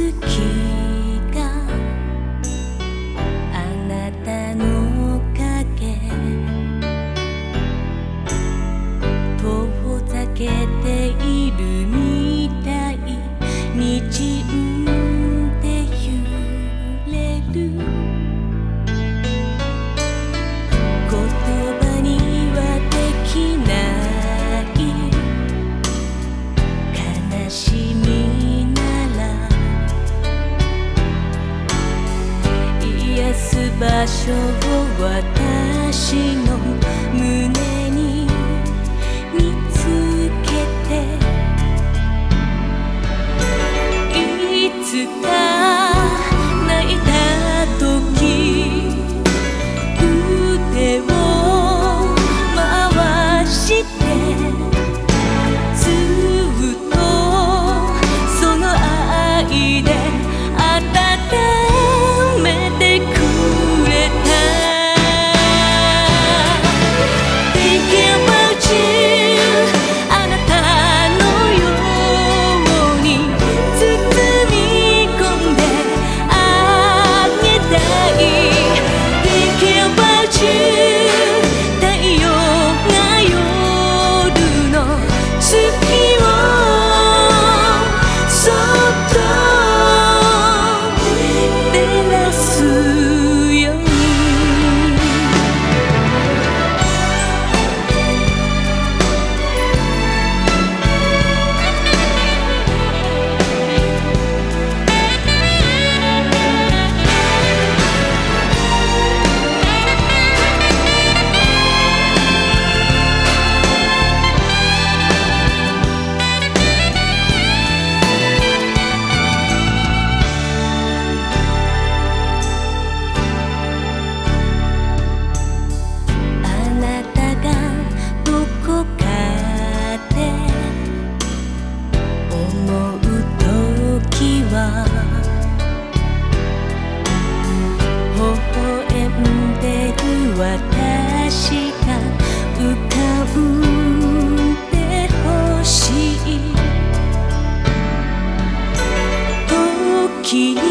月があなたの影遠ざけているみたい。日場所を私の胸 Чили.